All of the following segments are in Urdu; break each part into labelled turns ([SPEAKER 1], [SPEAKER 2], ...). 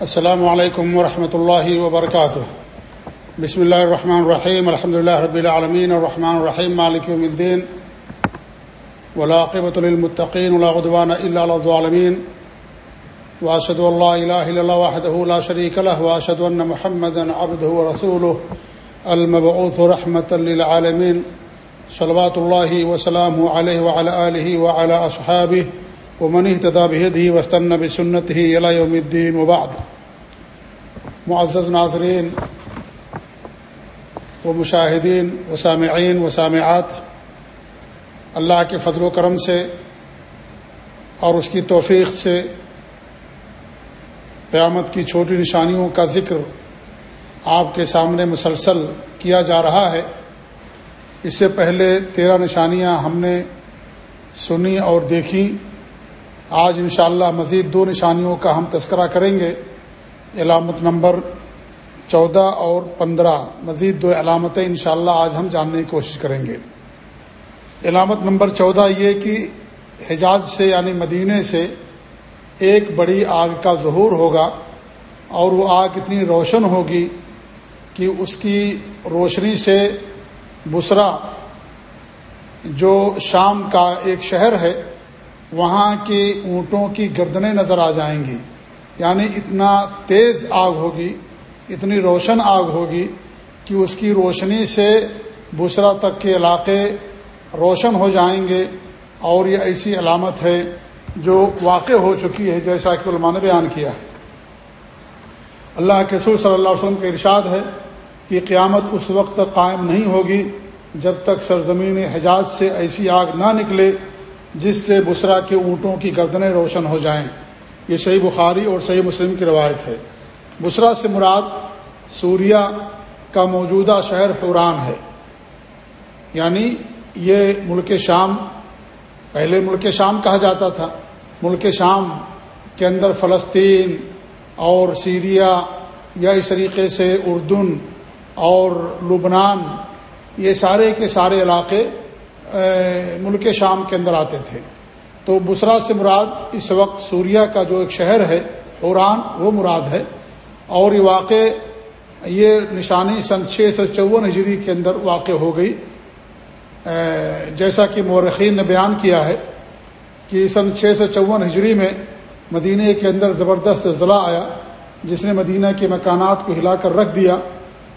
[SPEAKER 1] السلام علیکم ورحمۃ اللہ وبرکاتہ۔ بسم اللہ الرحمن الرحیم الحمد لله رب العالمین الرحمن الرحیم، مالک یوم الدین ولاقبۃ للمتقین ولا عدوان الا على الظالمین۔ واشهد ان لا اله الا الله وحده لا شريك له واشهد ان محمدا عبده ورسوله المبعوث رحمة للعالمين صلوات الله وسلامه عليه وعلى آله وعلى أصحابه ومن اهتدى بهديه واستنى بسنته إلى يوم الدين وبعد. معزز ناظرین و مشاہدین و سامعین و سامعات اللہ کے فضل و کرم سے اور اس کی توفیق سے قیامت کی چھوٹی نشانیوں کا ذکر آپ کے سامنے مسلسل کیا جا رہا ہے۔ اس سے پہلے تیرہ نشانیاں ہم نے سنی اور دیکھی۔ آج انشاءاللہ مزید دو نشانیوں کا ہم تذکرہ کریں گے۔ علامت نمبر چودہ اور پندرہ۔ مزید دو علامتیں انشاءاللہ آج ہم جاننے کی کوشش کریں گے۔ علامت نمبر چودہ یہ کہ حجاز سے یعنی مدینے سے ایک بڑی آگ کا ظہور ہوگا اور وہ آگ اتنی روشن ہوگی کہ اس کی روشنی سے بسرا جو شام کا ایک شہر ہے وہاں کی اونٹوں کی گردنیں نظر آ جائیں گی۔ یعنی اتنا تیز آگ ہوگی، اتنی روشن آگ ہوگی کہ اس کی روشنی سے بسرا تک کے علاقے روشن ہو جائیں گے۔ اور یہ ایسی علامت ہے جو واقع ہو چکی ہے، جیسا کہ علماء نے بیان کیا۔ اللہ کے رسول صلی اللہ علیہ وسلم کا ارشاد ہے کہ قیامت اس وقت تک قائم نہیں ہوگی جب تک سرزمین حجاز سے ایسی آگ نہ نکلے جس سے بسرا کے اونٹوں کی گردنیں روشن ہو جائیں۔ یہ صحیح بخاری اور صحیح مسلم کی روایت ہے۔ بسرا سے مراد سوریا کا موجودہ شہر حوران ہے۔ یعنی یہ ملک شام، پہلے ملک شام کہا جاتا تھا۔ ملک شام کے اندر فلسطین اور سیریا یا اس طریقے سے اردن اور لبنان، یہ سارے کے سارے علاقے ملک شام کے اندر آتے تھے۔ تو بسرا سے مراد اس وقت سوریا کا جو ایک شہر ہے، حوران، وہ مراد ہے۔ اور یہ واقع، یہ نشانی سن چھ سو چون ہجری کے اندر واقع ہو گئی۔ جیسا کہ مورخین نے بیان کیا ہے کہ سن چھ سو چون ہجری میں مدینہ کے اندر زبردست زلزلہ آیا، جس نے مدینہ کے مکانات کو ہلا کر رکھ دیا۔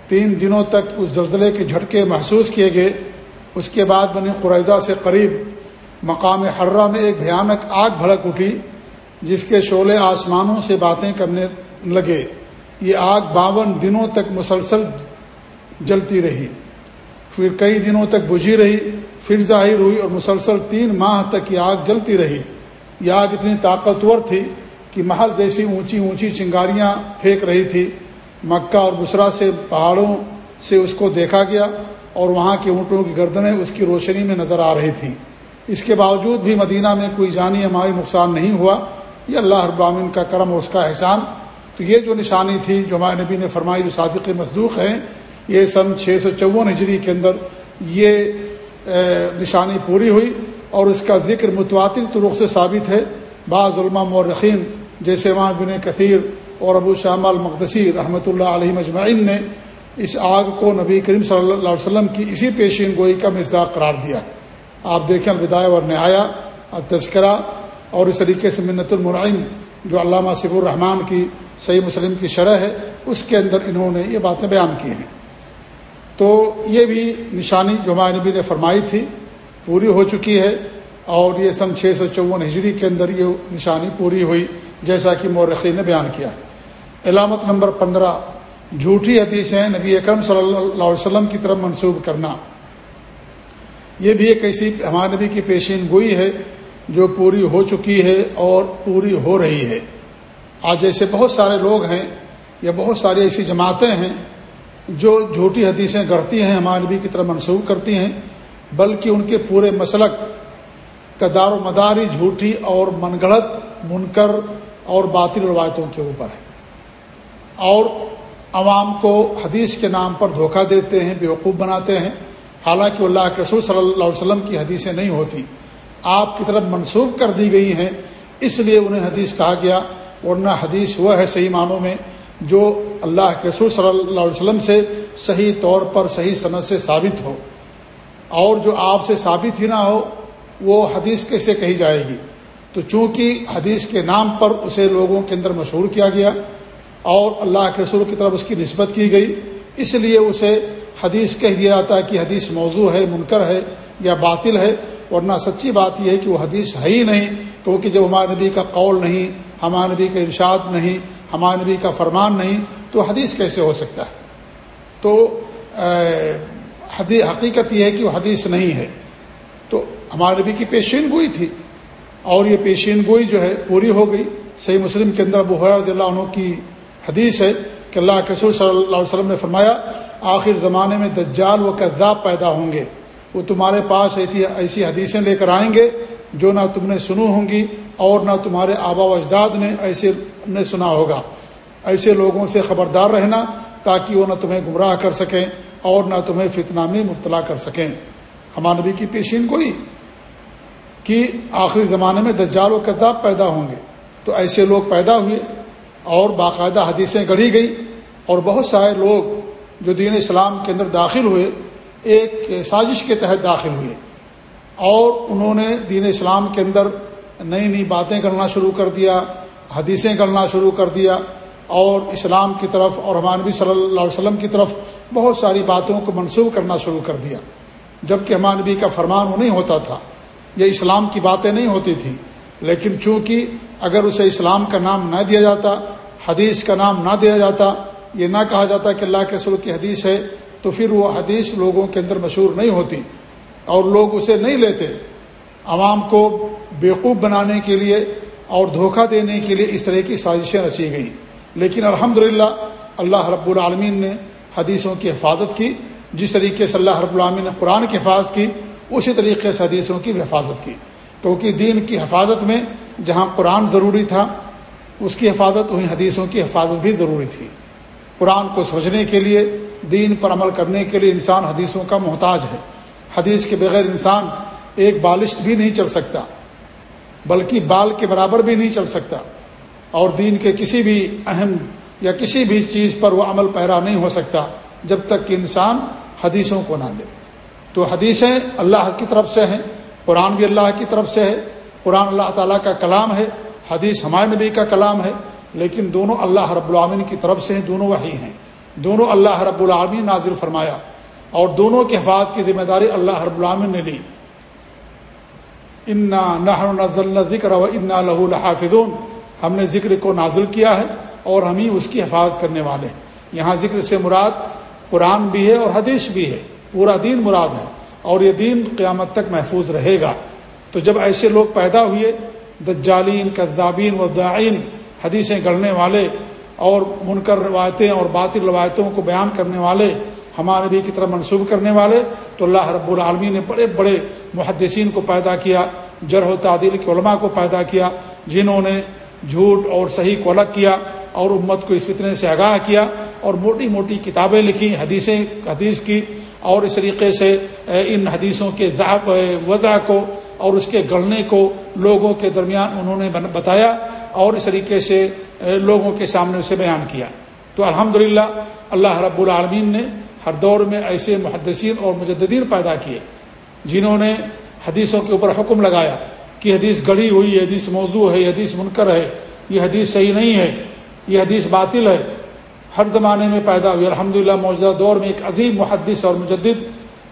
[SPEAKER 1] تین دنوں تک اس زلزلے کے جھٹکے محسوس کیے گئے۔ اس کے بعد بنی قریضہ سے قریب مقام حرہ میں ایک بھیانک آگ بھڑک اٹھی، جس کے شعلے آسمانوں سے باتیں کرنے لگے۔ یہ آگ باون دنوں تک مسلسل جلتی رہی۔ پھر کئی دنوں تک بجھی رہی، پھر ظاہر ہوئی اور مسلسل تین ماہ تک یہ آگ جلتی رہی۔ یہ آگ اتنی طاقتور تھی کہ محل جیسی اونچی اونچی چنگاریاں پھینک رہی تھی۔ مکہ اور بسرا سے پہاڑوں سے اس کو دیکھا گیا۔ اور وہاں کے اونٹوں کی گردنیں اس کی روشنی میں نظر آ رہی تھیں۔ اس کے باوجود بھی مدینہ میں کوئی جانی ہماری نقصان نہیں ہوا۔ یہ اللہ ابامن کا کرم اور اس کا احسان۔ تو یہ جو نشانی تھی جو ہمارے نبی نے فرمائی، جو صادق مصدوق ہیں، یہ سن چھ سو چون ہجری کے اندر یہ نشانی پوری ہوئی اور اس کا ذکر متواتر طرق سے ثابت ہے۔ بعض علماء مورخین، جیسے وہاں بن کثیر اور ابو شام المقدسی رحمۃ اللہ علیہ مجمعین نے اس آگ کو نبی کریم صلی اللہ علیہ وسلم کی اسی پیشین گوئی کا مزداق قرار دیا۔ آپ دیکھیں الوداع اور نہایا اور تذکرہ اور اس طریقے سے منت المرعین جو علامہ صف الرحمان کی صحیح مسلم کی شرح ہے، اس کے اندر انہوں نے یہ باتیں بیان کی ہیں۔ تو یہ بھی نشانی جو ہمارے نبی نے فرمائی تھی، پوری ہو چکی ہے اور یہ سن چھ سو چون ہجری کے اندر یہ نشانی پوری ہوئی، جیسا کہ مورخی نے بیان کیا۔ علامت نمبر پندرہ جھوٹی حدیثیں نبی اکرم صلی اللہ علیہ وسلم کی طرف منسوب کرنا۔ یہ بھی ایک ایسی ہمارے نبی کی پیشین گوئی ہے جو پوری ہو چکی ہے اور پوری ہو رہی ہے۔ آج ایسے بہت سارے لوگ ہیں یا بہت ساری ایسی جماعتیں ہیں جو جھوٹی حدیثیں گڑھتی ہیں، ہمارے نبی کی طرف منسوخ کرتی ہیں، بلکہ ان کے پورے مسلک کا دار و مداری جھوٹی اور من گڑت منکر اور باطل روایتوں کے اوپر ہے۔ اور عوام کو حدیث کے نام پر دھوکہ دیتے ہیں بیوقوف بناتے ہیں۔ حالانکہ اللہ کے رسول صلی اللہ علیہ وسلم کی حدیثیں نہیں ہوتی۔ آپ کی طرف منسوخ کر دی گئی ہیں، اس لیے انہیں حدیث کہا گیا۔ ورنہ حدیث وہ ہے صحیح معنوں میں جو اللہ کے رسول صلی اللہ علیہ وسلم سے صحیح طور پر، صحیح صنعت سے ثابت ہو۔ اور جو آپ سے ثابت ہی نہ ہو، وہ حدیث کیسے کہی جائے گی؟ تو چونکہ حدیث کے نام پر اسے لوگوں کے اندر مشہور کیا گیا اور اللہ کے رسول کی طرف اس کی نسبت کی گئی۔ اس لیے اسے حدیث کہہ دیا جاتا ہے کہ حدیث موضوع ہے، منکر ہے یا باطل ہے، ورنہ سچی بات یہ ہے کہ وہ حدیث ہے ہی نہیں۔ کیونکہ جب ہمارے نبی کا قول نہیں، ہمارے نبی کا ارشاد نہیں، ہمارے نبی کا فرمان نہیں، تو حدیث کیسے ہو سکتا ہے؟ تو حقیقت یہ ہے کہ وہ حدیث نہیں ہے۔ تو ہمارے نبی کی پیشین گوئی تھی اور یہ پیشین گوئی جو ہے پوری ہو گئی۔ صحیح مسلم کے اندر ابو رضی اللہ عنہ کی حدیث ہے کہ اللہ کے رسول صلی اللہ علیہ وسلم نے فرمایا، آخر زمانے میں دجال و کذاب پیدا ہوں گے۔ وہ تمہارے پاس ایسی ایسی حدیثیں لے کر آئیں گے جو نہ تم نے سنو ہوں گی اور نہ تمہارے آبا و اجداد نے ایسے نے سنا ہوگا۔ ایسے لوگوں سے خبردار رہنا تاکہ وہ نہ تمہیں گمراہ کر سکیں اور نہ تمہیں فتنہ میں مبتلا کر سکیں۔ ہمارے نبی کی پیشین کوئی کہ آخری زمانے میں دجال و کتاب پیدا ہوں گے۔ تو ایسے لوگ پیدا ہوئے اور باقاعدہ حدیثیں گڑھی گئی اور بہت سارے لوگ جو دین اسلام کے اندر داخل ہوئے، ایک سازش کے تحت داخل ہوئے۔ اور انہوں نے دین اسلام کے اندر نئی نئی باتیں کرنا شروع کر دیا، حدیثیں کرنا شروع کر دیا۔ اور اسلام کی طرف اور ہمانبی صلی اللہ علیہ وسلم کی طرف بہت ساری باتوں کو منسوخ کرنا شروع کر دیا۔ جبکہ ہمانبی کا فرمان وہ نہیں ہوتا تھا یہ اسلام کی باتیں نہیں ہوتی تھیں۔ لیکن چونکہ اگر اسے اسلام کا نام نہ دیا جاتا حدیث کا نام نہ دیا جاتا، یہ نہ کہا جاتا کہ اللہ کے سلوک کی حدیث ہے، تو پھر وہ حدیث لوگوں کے اندر مشہور نہیں ہوتی اور لوگ اسے نہیں لیتے۔ عوام کو بیوقوف بنانے کے لیے اور دھوکہ دینے کے لیے اس طرح کی سازشیں رچی گئیں۔ لیکن الحمد اللہ رب العالمین نے حدیثوں کی حفاظت کی، جس طریقے سے اللہ رب العالمین نے قرآن کی حفاظت کی، اسی طریقے سے حدیثوں کی بھی حفاظت کی۔ کیونکہ دین کی حفاظت میں جہاں قرآن ضروری تھا اس کی حفاظت وہیں حدیثوں کی حفاظت بھی ضروری تھی۔ قرآن کو سمجھنے کے لیے، دین پر عمل کرنے کے لیے انسان حدیثوں کا محتاج ہے۔ حدیث کے بغیر انسان ایک بالشت بھی نہیں چل سکتا، بلکہ بال کے برابر بھی نہیں چل سکتا۔ اور دین کے کسی بھی اہم یا کسی بھی چیز پر وہ عمل پیرا نہیں ہو سکتا، جب تک کہ انسان حدیثوں کو نہ لے۔ تو حدیثیں اللہ کی طرف سے ہیں، قرآن بھی اللہ کی طرف سے ہے۔ قرآن اللہ تعالیٰ کا کلام ہے۔ حدیث ہمارے نبی کا کلام ہے، لیکن دونوں اللہ رب العامن کی طرف سے ہیں، دونوں وہی ہیں۔ دونوں اللہ رب العامن نازل فرمایا۔ اور دونوں کے حفاظت کی ذمہ داری اللہ رب العامن نے لی۔ انا نہ ذکر و انا لہ الحافظون ہم نے ذکر کو نازل کیا ہے اور ہم ہی اس کی حفاظت کرنے والے یہاں ذکر سے مراد قرآن بھی ہے اور حدیث بھی ہے۔ پورا دین مراد ہے اور یہ دین قیامت تک محفوظ رہے گا۔ تو جب ایسے لوگ پیدا ہوئے دجالین، کذابین و دعین حدیثیں گڑھنے والے اور منکر روایتیں اور باطل روایتوں کو بیان کرنے والے، ہمارے نبی کی طرف منسوب کرنے والے، تو اللہ رب العالمین نے بڑے بڑے محدثین کو پیدا کیا، جرح و تعدیل کے علماء کو پیدا کیا، جنہوں نے جھوٹ اور صحیح کو الگ کیا اور امت کو اس فتنے سے آگاہ کیا اور موٹی موٹی کتابیں لکھی، حدیثیں، حدیث کی اور اس طریقے سے ان حدیثوں کے وضع کو اور اس کے گڑنے کو لوگوں کے درمیان انہوں نے بتایا اور اس طریقے سے لوگوں کے سامنے اسے بیان کیا۔ تو الحمد اللہ رب العالمین نے ہر دور میں ایسے محدثین اور مجددین پیدا کیے جنہوں نے حدیثوں کے اوپر حکم لگایا کہ حدیث گڑھی ہوئی یہ حدیث موضوع ہے، یہ حدیث منکر ہے، یہ حدیث صحیح نہیں ہے، یہ حدیث باطل ہے۔ ہر زمانے میں پیدا ہوئی۔ الحمد للہ موجودہ دور میں ایک عظیم محدث اور مجدد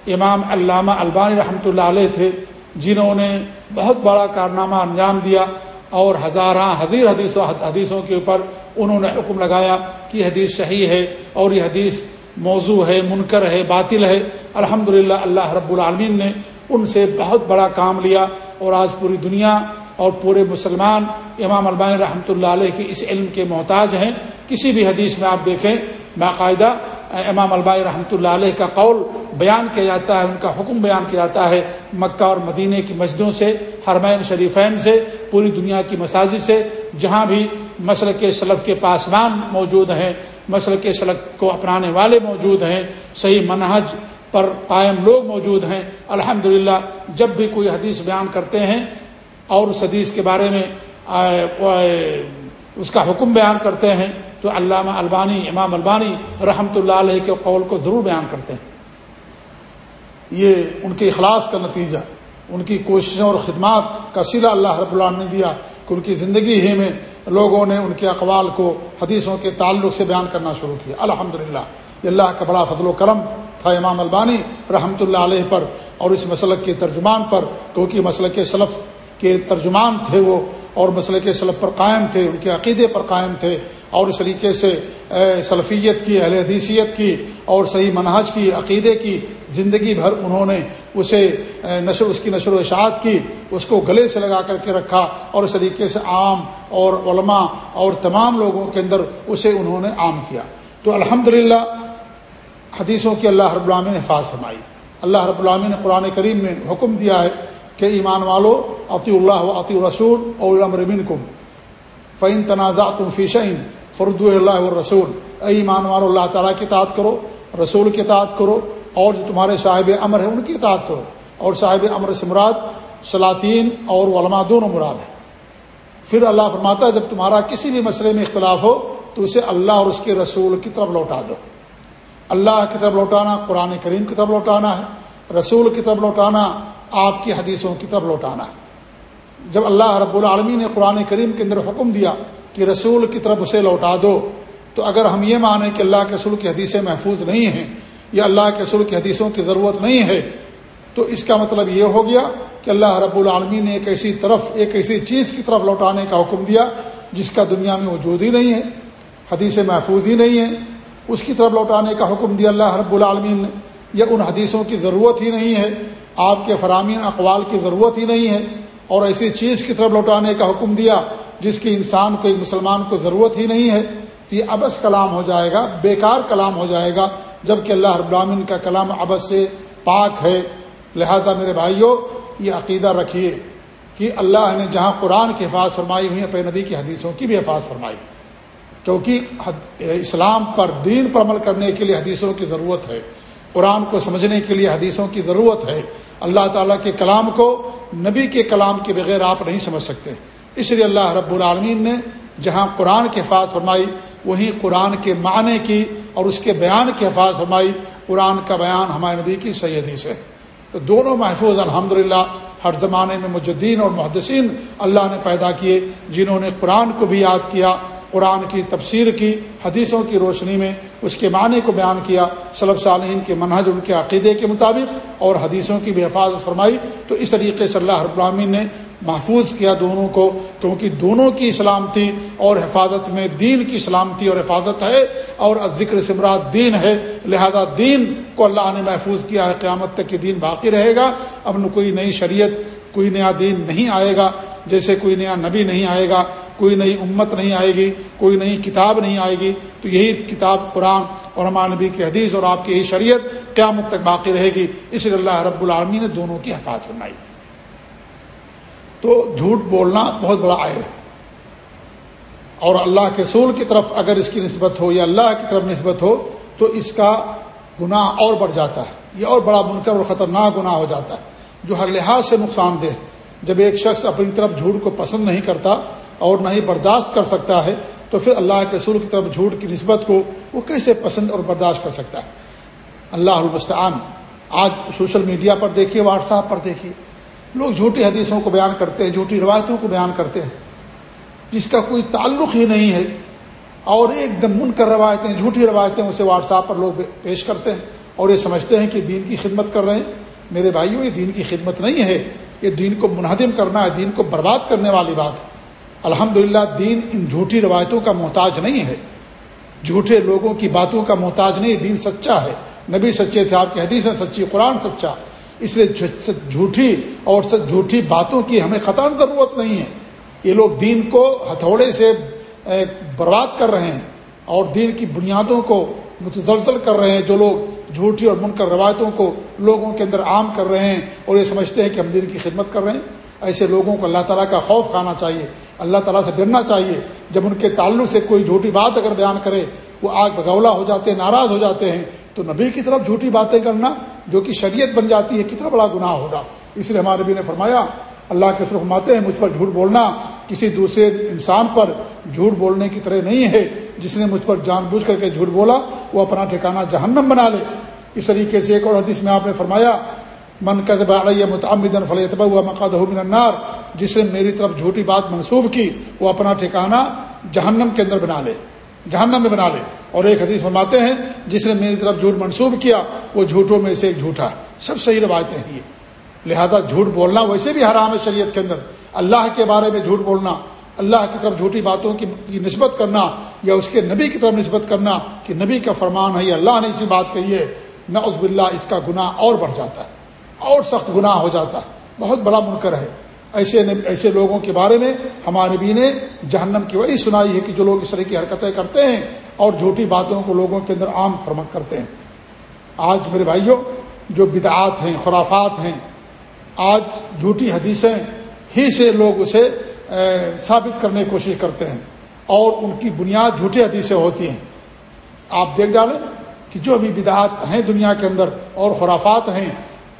[SPEAKER 1] امام علامہ البانی رحمۃ اللہ علیہ تھے۔ جنہوں نے بہت بڑا کارنامہ انجام دیا اور ہزارہ حضیر حدیثوں حدیثوں کے اوپر انہوں نے حکم لگایا کہ حدیث صحیح ہے اور یہ حدیث موضوع ہے، منکر ہے، باطل ہے۔ الحمد اللہ رب العالمین نے ان سے بہت بڑا کام لیا اور آج پوری دنیا اور پورے مسلمان امام البانی رحمۃ اللہ علیہ کے اس علم کے محتاج ہیں۔ کسی بھی حدیث میں آپ دیکھیں، باقاعدہ امام البائی رحمۃ اللہ علیہ کا قول بیان کیا جاتا ہے، ان کا حکم بیان کیا جاتا ہے مکہ اور مدینہ کی مسجدوں سے، حرمین شریفین سے، پوری دنیا کی مساجد سے، جہاں بھی مسل کے کے پاسمان موجود ہیں مسل کے سلق کو اپنانے والے موجود ہیں، صحیح منہج پر قائم لوگ موجود ہیں۔ الحمد جب بھی کوئی حدیث بیان کرتے ہیں اور اس حدیث کے بارے میں اس کا حکم بیان کرتے ہیں تو علامہ البانی، امام البانی رحمۃ اللہ علیہ کے قول کو ضرور بیان کرتے ہیں۔ یہ ان کے اخلاص کا نتیجہ، ان کی کوششوں اور خدمات کا سلا اللہ رب اللہ نے دیا کہ ان کی زندگی ہی میں لوگوں نے ان کے اقوال کو حدیثوں کے تعلق سے بیان کرنا شروع کیا۔ الحمد یہ اللہ کا بڑا فضل و کرم تھا امام البانی رحمۃ اللہ علیہ پر اور اس مسلک کے ترجمان پر، کیونکہ مسلک کے سلف کے ترجمان تھے وہ اور مسئلے کے سلف پر قائم تھے، ان کے عقیدے پر قائم تھے۔ اور اس طریقے سے سلفیت کی، اہل حدیثیت کی اور صحیح منہج کی، عقیدے کی زندگی بھر انہوں نے اسے نشر، اس کی نشر و اشاعت کی، اس کو گلے سے لگا کر کے رکھا اور اس طریقے سے عام اور علماء اور تمام لوگوں کے اندر اسے انہوں نے عام کیا۔ تو الحمد حدیثوں کی اللہ رب العامی نے حفاظ فرمائی۔ اللہ رب العامی نے قرآن کریم میں حکم دیا ہے کہ ایمان والو عطی اللہ و عطی رسول اور امرمین کم فعین تنازع تم فیشین فرد اللہ رسول اے ایمان والو، اللہ تعالیٰ کی اطاعت کرو، رسول کی اطاعت کرو، اور جو تمہارے صاحب امر ہیں ان کی اطاعت کرو۔ اور صاحب امر سے مراد سلاطین اور علماء دونوں مراد ہیں۔ پھر اللہ فرماتا ہے، جب تمہارا کسی بھی مسئلے میں اختلاف ہو، تو اسے اللہ اور اس کے رسول کی طرف لوٹا دو۔ اللہ کی طرف لوٹانا، قرآن کریم کی طرف لوٹانا ہے، رسول کی طرف لوٹانا، آپ کی حدیثوں کی طرف لوٹانا۔ ہے جب اللہ رب العالمین نے قرآن کریم کے اندر حکم دیا کہ رسول کی طرف اسے لوٹا دو۔ تو اگر ہم یہ مانیں کہ اللہ کے رسول کی حدیثیں محفوظ نہیں ہیں یا اللہ کے رسول کی حدیثوں کی ضرورت نہیں ہے، تو اس کا مطلب یہ ہو گیا کہ اللہ رب العالمین نے ایک ایسی طرف، ایک ایسی چیز کی طرف لوٹانے کا حکم دیا جس کا دنیا میں وجود ہی نہیں ہے حدیث محفوظ ہی نہیں ہے اس کی طرف لوٹانے کا حکم دیا اللہ رب العالمین نے۔ یا ان حدیثوں کی ضرورت ہی نہیں ہے، آپ کے فرامین اقوال کی ضرورت ہی نہیں ہے۔ اور ایسی چیز کی طرف لوٹانے کا حکم دیا جس کی انسان کو ایک مسلمان کو ضرورت ہی نہیں ہے، یہ ابس کلام ہو جائے گا، بیکار کلام ہو جائے گا جبکہ اللہ رب العالمین کا کلام ابس سے پاک ہے۔ لہذا میرے بھائیوں یہ عقیدہ رکھیے کہ اللہ نے جہاں قرآن کی حفاظ فرمائی ہوئی ہے نبی کی حدیثوں کی بھی حفاظ فرمائی۔ کیونکہ اسلام پر دین پر عمل کرنے کے لیے حدیثوں کی ضرورت ہے۔ قرآن کو سمجھنے کے لیے حدیثوں کی ضرورت ہے۔ اللہ تعالیٰ کے کلام کو نبی کے کلام کے بغیر آپ نہیں سمجھ سکتے۔ اس لیے اللہ رب العالمین نے جہاں قرآن کی حفاظ فرمائی، وہیں قرآن کے معنی کی اور اس کے بیان کی حفاظ فرمائی۔ قرآن کا بیان ہمارے نبی کی سیدی سے تو دونوں محفوظ الحمد ہر زمانے میں مجدین اور محدثین اللہ نے پیدا کیے، جنہوں نے قرآن کو بھی یاد کیا، قرآن کی تفسیر کی، حدیثوں کی روشنی میں اس کے معنی کو بیان کیا۔ صلب صالحین کے منہج، ان کے عقیدے کے مطابق اور حدیثوں کی بھی حفاظت فرمائی۔ تو اس طریقے سے اللہ رب العالمین نے محفوظ کیا دونوں کو، کیونکہ دونوں کی سلامتی اور حفاظت میں دین کی سلامتی اور حفاظت ہے اور ذکر سمرات دین ہے، لہذا دین کو اللہ نے محفوظ کیا ہے، قیامت تک کہ دین باقی رہے گا۔ اب کوئی نئی شریعت، کوئی نیا دین نہیں آئے گا، جیسے کوئی نیا نبی نہیں آئے گا، کوئی نئی امت نہیں آئے گی، کوئی نئی کتاب نہیں آئے گی۔ تو یہی کتاب قرآن اور ہمارے نبی کی حدیث اور آپ کی یہی شریعت قیامت تک باقی رہے گی۔ اس لیے اللہ رب العالمین نے دونوں کی حفاظت فرمائی۔ تو جھوٹ بولنا بہت بڑا عائب ہے۔ اور اللہ کے رسول کی طرف اگر اس کی نسبت ہو یا اللہ کی طرف نسبت ہو تو اس کا گناہ اور بڑھ جاتا ہے۔ یہ اور بڑا منکر اور خطرناک گناہ ہو جاتا ہے جو ہر لحاظ سے نقصان دہ جب ایک شخص اپنی طرف جھوٹ کو پسند نہیں کرتا اور نہ ہی برداشت کر سکتا ہے تو پھر اللہ کے رسول کی طرف جھوٹ کی نسبت کو وہ کیسے پسند اور برداشت کر سکتا ہے؟ اللہ المستعان۔ آج سوشل میڈیا پر دیکھیے، واٹس ایپ پر دیکھیے۔ لوگ جھوٹی حدیثوں کو بیان کرتے ہیں، جھوٹی روایتوں کو بیان کرتے ہیں۔ جس کا کوئی تعلق ہی نہیں ہے۔ اور ایک دم من کر روایتیں، جھوٹی روایتیں اسے واٹس ایپ پر لوگ پیش کرتے ہیں۔ اور یہ سمجھتے ہیں کہ دین کی خدمت کر رہے ہیں۔ میرے بھائیوں یہ دین کی خدمت نہیں ہے۔ یہ دین کو منہدم کرنا ہے، دین کو برباد کرنے والی بات۔ ہے الحمد دین ان جھوٹی روایتوں کا محتاج نہیں ہے۔ جھوٹے لوگوں کی باتوں کا محتاج نہیں، دین سچا ہے۔ نبی سچے تھے، آپ کی حدیث سچی، قرآن سچا۔ اس لیے جھوٹی اور جھوٹی باتوں کی ہمیں خطر ضرورت نہیں ہے۔ یہ لوگ دین کو ہتھوڑے سے برباد کر رہے ہیں اور دین کی بنیادوں کو متزلزل کر رہے ہیں۔ جو لوگ جھوٹی اور منکر روایتوں کو لوگوں کے اندر عام کر رہے ہیں اور یہ سمجھتے ہیں کہ ہم دین کی خدمت کر رہے ہیں۔ ایسے لوگوں کو اللہ تعالیٰ کا خوف کھانا چاہیے۔ اللہ تعالیٰ سے ڈرنا چاہیے۔ جب ان کے تعلق سے کوئی جھوٹی بات اگر بیان کرے، وہ آگ بگولا ہو جاتے ہیں، ناراض ہو جاتے ہیں، تو نبی کی طرف جھوٹی باتیں کرنا جو کہ شریعت بن جاتی ہے، کتنا بڑا گناہ ہوگا۔ اس لیے ہمارے نبی نے فرمایا، اللہ کے فرماتے ہیں، مجھ پر جھوٹ بولنا کسی دوسرے انسان پر جھوٹ بولنے کی طرح نہیں ہے۔ جس نے مجھ پر جان بوجھ کر کے جھوٹ بولا، وہ اپنا ٹھکانہ جہنم بنا لے۔ اس طریقے سے ایک اور حدیث میں آپ نے فرمایا، من قدب علیہ متعمدن فلیتبہ ہوا مقاد من النار جس نے میری طرف جھوٹی بات منسوب کی، وہ اپنا ٹھکانہ جہنم کے اندر بنا لے۔ جہنم میں بنا لے۔ اور ایک حدیث فرماتے ہیں، جس نے میری طرف جھوٹ منسوب کیا، وہ جھوٹوں میں سے ایک جھوٹا سب صحیح روایتیں ہیں یہ۔ لہذا جھوٹ بولنا ویسے بھی حرام ہے شریعت کے اندر۔ اللہ کے بارے میں جھوٹ بولنا، اللہ کی طرف جھوٹی باتوں کی نسبت کرنا، یا اس کے نبی کی طرف نسبت کرنا، کہ نبی کا فرمان ہے یا اللہ نے اسی بات کہی ہے نہ عزب اس کا گناہ اور بڑھ جاتا ہے، اور سخت گناہ ہو جاتا ہے۔ بہت بڑا منکر ہے۔ ایسے ایسے لوگوں کے بارے میں ہمارے نبی نے جہنم کی وہی سنائی ہے کہ جو لوگ اس طرح کی حرکتیں کرتے ہیں اور جھوٹی باتوں کو لوگوں کے اندر عام فرمک کرتے ہیں۔ آج میرے بھائیوں، جو بدعات ہیں، خرافات ہیں، آج جھوٹی حدیثیں ہی سے لوگ اسے ثابت کرنے کی کوشش کرتے ہیں اور ان کی بنیاد جھوٹی حدیثیں ہوتی ہیں۔ آپ دیکھ ڈالیں کہ جو بھی بدعات ہیں دنیا کے اندر اور خرافات ہیں،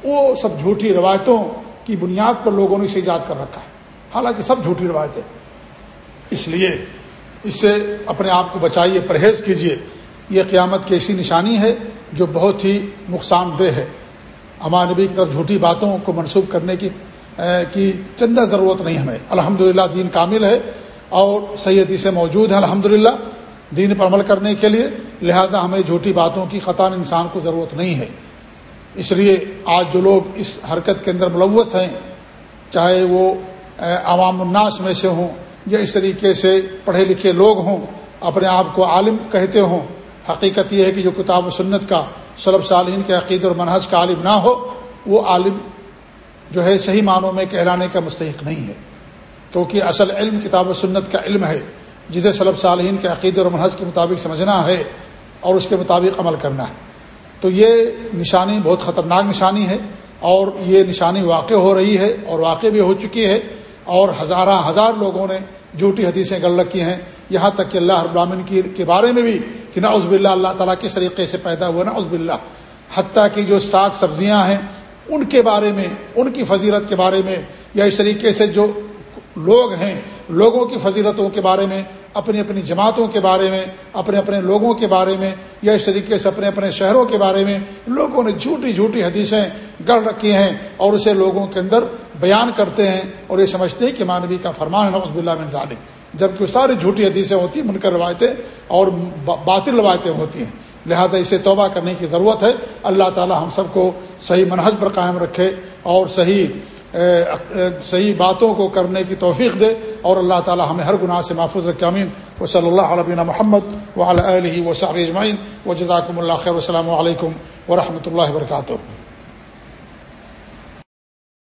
[SPEAKER 1] وہ سب جھوٹی روایتوں کی بنیاد پر لوگوں نے اسے ایجاد کر رکھا ہے۔ حالانکہ سب جھوٹی روایتیں۔ اس لیے اس سے اپنے آپ کو بچائیے، پرہیز کیجیے۔ یہ قیامت کی ایسی نشانی ہے جو بہت ہی نقصان دہ ہے۔ امان نبی کی طرف جھوٹی باتوں کو منسوخ کرنے کی کی چندہ ضرورت نہیں ہمیں۔ الحمد دین کامل ہے اور سیدی سے موجود ہے الحمد دین پر عمل کرنے کے لیے، لہذا ہمیں جھوٹی باتوں کی قطان انسان کو ضرورت نہیں ہے۔ اس لیے آج جو لوگ اس حرکت کے اندر ملوث ہیں، چاہے وہ عوام الناس میں سے ہوں یا اس طریقے سے پڑھے لکھے لوگ ہوں، اپنے آپ کو عالم کہتے ہوں۔ حقیقت یہ ہے کہ جو کتاب و سنت کا صلب صالحین کے عقید اور منحص کا عالم نہ ہو، وہ عالم جو ہے صحیح معنوں میں کہلانے کا مستحق نہیں ہے۔ کیونکہ اصل علم کتاب و سنت کا علم ہے، جسے صلب صالحین کے عقید اور منحص کے مطابق سمجھنا ہے اور اس کے مطابق عمل کرنا ہے۔ تو یہ نشانی بہت خطرناک نشانی ہے اور یہ نشانی واقع ہو رہی ہے اور واقع بھی ہو چکی ہے اور ہزارہ ہزار لوگوں نے جھوٹی حدیثیں گل رکھی ہیں۔ یہاں تک کہ اللہ ابرامن کی کے بارے میں بھی کہ نا عزب اللہ اللہ تعالیٰ کس طریقے سے پیدا ہوا نا عزب اللہ حتیٰ کی جو ساگ سبزیاں ہیں، ان کے بارے میں، ان کی فضیلت کے بارے میں، یا اس طریقے سے جو لوگ ہیں، لوگوں کی فضیلتوں کے بارے میں، اپنی اپنی جماعتوں کے بارے میں، اپنے اپنے لوگوں کے بارے میں، یا اس طریقے سے اپنے اپنے شہروں کے بارے میں، لوگوں نے جھوٹی جھوٹی حدیثیں گڑھ رکھی ہیں اور اسے لوگوں کے اندر بیان کرتے ہیں اور یہ سمجھتے ہیں کہ مانوی کا فرمان ہے نوز اللہ ظالم جبکہ وہ ساری جھوٹی حدیثیں ہوتی ہیں منکر روایتیں اور باطل روایتیں ہوتی ہیں۔ لہذا اسے توبہ کرنے کی ضرورت ہے۔ اللہ تعالی ہم سب کو صحیح منحص پر قائم رکھے اور صحیح صحیح باتوں کو کرنے کی توفیق دے اور اللہ تعالی ہمیں ہر گناہ سے محفوظ رکھے۔ امین و صلی اللہ علیہ محمد و علیہ و صاحب اجمعین۔ و جزاکم اللہ خیر۔ السلام علیکم و رحمۃ اللہ وبرکاتہ۔